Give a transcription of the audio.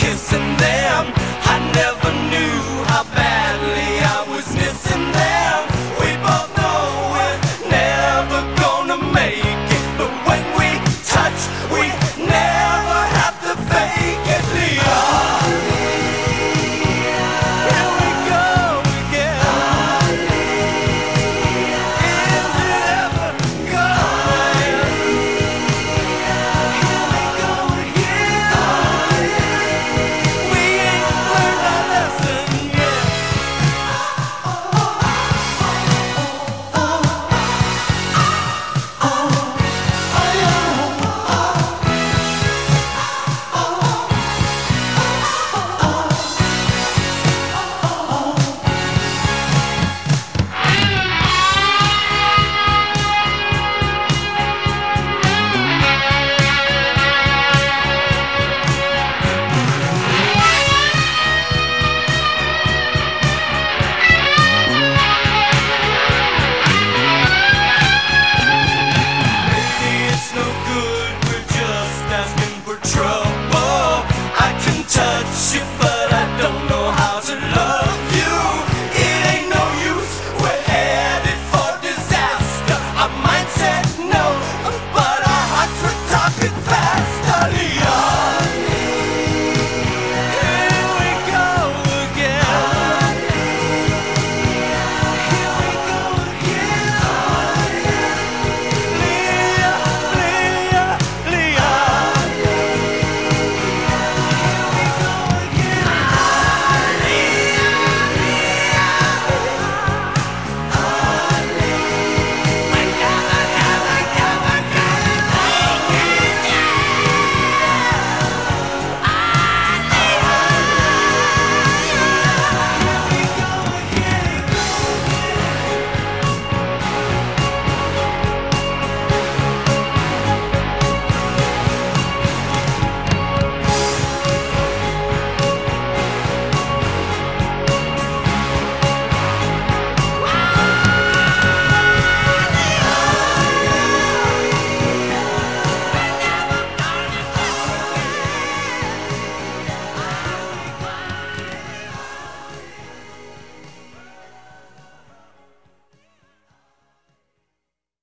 kissing there. Super.